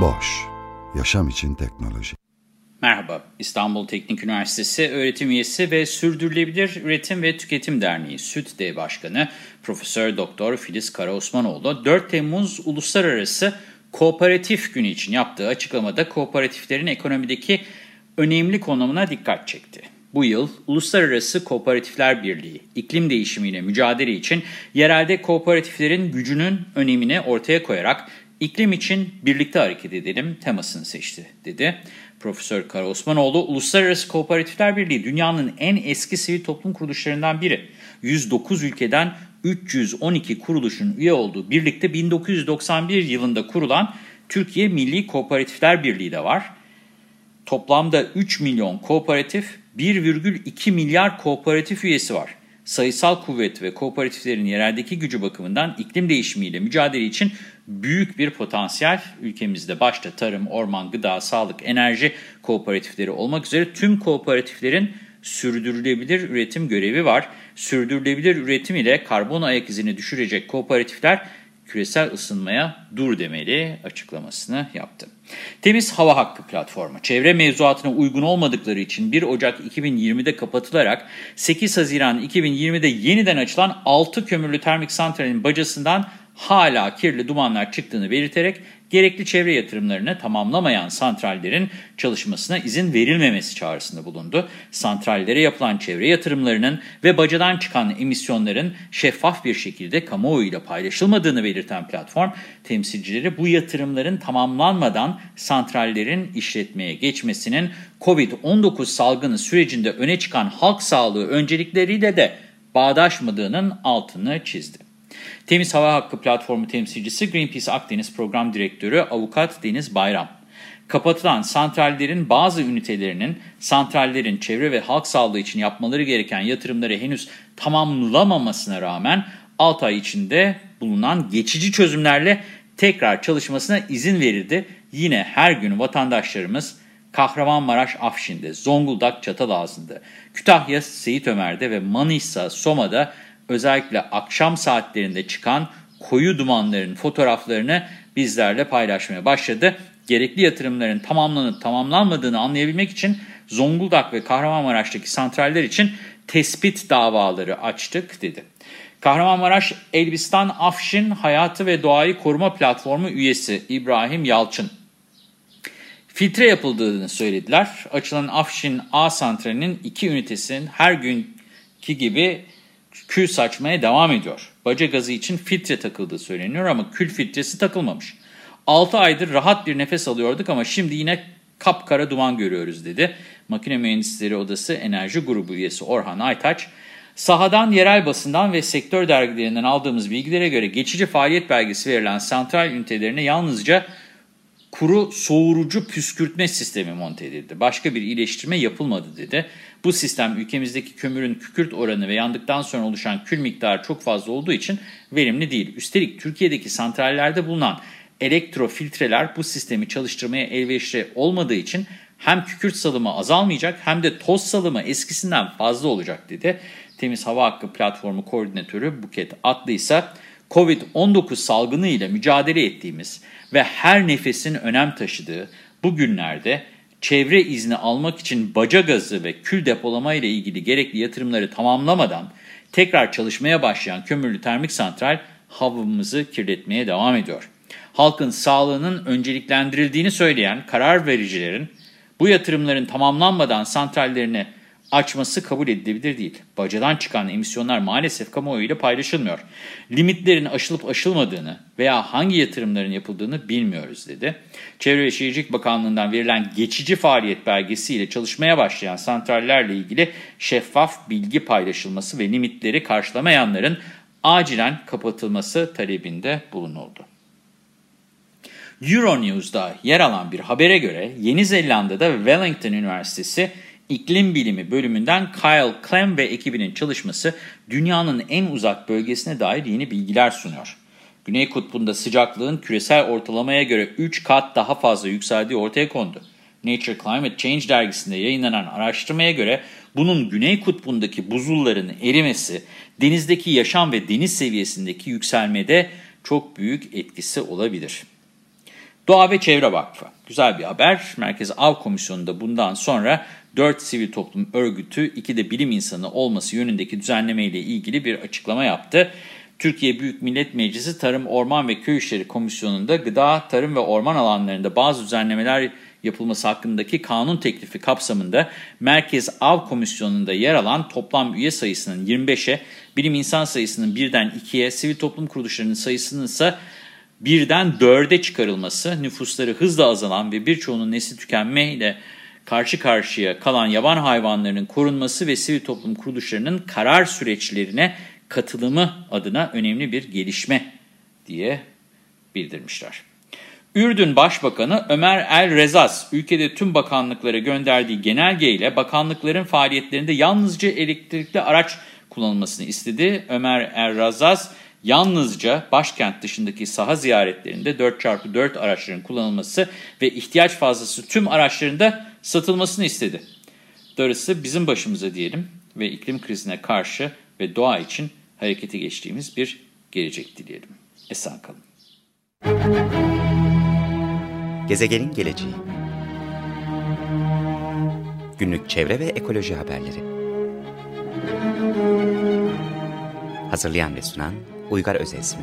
Boş, yaşam için teknoloji. Merhaba, İstanbul Teknik Üniversitesi öğretim üyesi ve Sürdürülebilir Üretim ve Tüketim Derneği SÜTDE Başkanı Profesör Doktor Filiz Karaosmanoğlu 4 Temmuz Uluslararası Kooperatif Günü için yaptığı açıklamada kooperatiflerin ekonomideki önemli konumuna dikkat çekti. Bu yıl Uluslararası Kooperatifler Birliği, iklim değişimiyle mücadele için yerelde kooperatiflerin gücünün önemini ortaya koyarak iklim için birlikte hareket edelim temasını seçti, dedi. Profesör Kara Osmanoğlu, Uluslararası Kooperatifler Birliği dünyanın en eski sivil toplum kuruluşlarından biri. 109 ülkeden 312 kuruluşun üye olduğu birlikte 1991 yılında kurulan Türkiye Milli Kooperatifler Birliği de var. Toplamda 3 milyon kooperatif, 1,2 milyar kooperatif üyesi var. Sayısal kuvvet ve kooperatiflerin yereldeki gücü bakımından iklim değişimiyle mücadele için büyük bir potansiyel ülkemizde başta tarım, orman, gıda, sağlık, enerji kooperatifleri olmak üzere tüm kooperatiflerin sürdürülebilir üretim görevi var. Sürdürülebilir üretim ile karbon ayak izini düşürecek kooperatifler küresel ısınmaya dur demeli açıklamasını yaptı. Temiz Hava Hakkı platformu, çevre mevzuatına uygun olmadıkları için 1 Ocak 2020'de kapatılarak 8 Haziran 2020'de yeniden açılan 6 kömürlü termik santralin bacasından hala kirli dumanlar çıktığını belirterek gerekli çevre yatırımlarını tamamlamayan santrallerin çalışmasına izin verilmemesi çağrısında bulundu. Santrallere yapılan çevre yatırımlarının ve bacadan çıkan emisyonların şeffaf bir şekilde kamuoyuyla paylaşılmadığını belirten platform, temsilcileri bu yatırımların tamamlanmadan santrallerin işletmeye geçmesinin COVID-19 salgını sürecinde öne çıkan halk sağlığı öncelikleriyle de bağdaşmadığının altını çizdi. Temiz Hava Hakkı Platformu temsilcisi Greenpeace Akdeniz Program Direktörü Avukat Deniz Bayram. Kapatılan santrallerin bazı ünitelerinin santrallerin çevre ve halk sağlığı için yapmaları gereken yatırımları henüz tamamlamamasına rağmen 6 ay içinde bulunan geçici çözümlerle tekrar çalışmasına izin verildi. Yine her gün vatandaşlarımız Kahramanmaraş Afşin'de, Zonguldak Çatalazı'nda, Kütahya Seyit Ömer'de ve Manisa Soma'da özellikle akşam saatlerinde çıkan koyu dumanların fotoğraflarını bizlerle paylaşmaya başladı. Gerekli yatırımların tamamlanıp tamamlanmadığını anlayabilmek için Zonguldak ve Kahramanmaraş'taki santraller için tespit davaları açtık dedi. Kahramanmaraş Elbistan Afşin Hayatı ve Doğayı Koruma Platformu üyesi İbrahim Yalçın. Filtre yapıldığını söylediler. Açılan Afşin A santralinin iki ünitesinin her günkü gibi kül saçmaya devam ediyor. Baca gazı için filtre takıldığı söyleniyor ama kül filtresi takılmamış. 6 aydır rahat bir nefes alıyorduk ama şimdi yine kapkara duman görüyoruz dedi. Makine Mühendisleri Odası Enerji Grubu üyesi Orhan Aytaç, sahadan, yerel basından ve sektör dergilerinden aldığımız bilgilere göre geçici faaliyet belgesi verilen santral ünitelerine yalnızca kuru soğurucu püskürtme sistemi monte edildi. Başka bir iyileştirme yapılmadı dedi. Bu sistem ülkemizdeki kömürün kükürt oranı ve yandıktan sonra oluşan kül miktarı çok fazla olduğu için verimli değil. Üstelik Türkiye'deki santrallerde bulunan elektrofiltreler bu sistemi çalıştırmaya elverişli olmadığı için hem kükürt salımı azalmayacak hem de toz salımı eskisinden fazla olacak dedi. Temiz Hava Hakkı Platformu Koordinatörü Buket Atlı ise Covid-19 salgını ile mücadele ettiğimiz ve her nefesin önem taşıdığı bu günlerde çevre izni almak için baca gazı ve kül depolama ile ilgili gerekli yatırımları tamamlamadan tekrar çalışmaya başlayan kömürlü termik santral havamızı kirletmeye devam ediyor. Halkın sağlığının önceliklendirildiğini söyleyen karar vericilerin bu yatırımların tamamlanmadan santrallerini açması kabul edilebilir değil. Bacadan çıkan emisyonlar maalesef kamuoyuyla paylaşılmıyor. Limitlerin aşılıp aşılmadığını veya hangi yatırımların yapıldığını bilmiyoruz dedi. Çevre ve Şehircilik Bakanlığı'ndan verilen geçici faaliyet belgesiyle çalışmaya başlayan santrallerle ilgili şeffaf bilgi paylaşılması ve limitleri karşılamayanların acilen kapatılması talebinde bulunuldu. Euronews'da yer alan bir habere göre Yeni Zelanda'da Wellington Üniversitesi İklim Bilimi bölümünden Kyle Clem ve ekibinin çalışması dünyanın en uzak bölgesine dair yeni bilgiler sunuyor. Güney Kutbu'nda sıcaklığın küresel ortalamaya göre 3 kat daha fazla yükseldiği ortaya kondu. Nature Climate Change dergisinde yayınlanan araştırmaya göre bunun Güney Kutbu'ndaki buzulların erimesi, denizdeki yaşam ve deniz seviyesindeki yükselmede çok büyük etkisi olabilir. Doğa ve Çevre Vakfı. Güzel bir haber. Merkez Av Komisyonu'nda bundan sonra 4 sivil toplum örgütü, 2 de bilim insanı olması yönündeki düzenleme ile ilgili bir açıklama yaptı. Türkiye Büyük Millet Meclisi Tarım, Orman ve Köy İşleri Komisyonu'nda gıda, tarım ve orman alanlarında bazı düzenlemeler yapılması hakkındaki kanun teklifi kapsamında Merkez Av Komisyonu'nda yer alan toplam üye sayısının 25'e, bilim insan sayısının 1'den 2'ye, sivil toplum kuruluşlarının sayısının ise birden 4'e çıkarılması, nüfusları hızla azalan ve birçoğunun nesli tükenmeyle karşı karşıya kalan yaban hayvanlarının korunması ve sivil toplum kuruluşlarının karar süreçlerine katılımı adına önemli bir gelişme diye bildirmişler. Ürdün Başbakanı Ömer El Rezas, ülkede tüm bakanlıklara gönderdiği genelgeyle bakanlıkların faaliyetlerinde yalnızca elektrikli araç kullanılmasını istedi. Ömer El Rezas, yalnızca başkent dışındaki saha ziyaretlerinde 4x4 araçların kullanılması ve ihtiyaç fazlası tüm araçlarında satılmasını istedi. Darısı bizim başımıza diyelim ve iklim krizine karşı ve doğa için harekete geçtiğimiz bir gelecek dileyelim. Esen kalın. Gezegenin geleceği Günlük çevre ve ekoloji haberleri Hazırlayan ve sunan Uygar Özesmi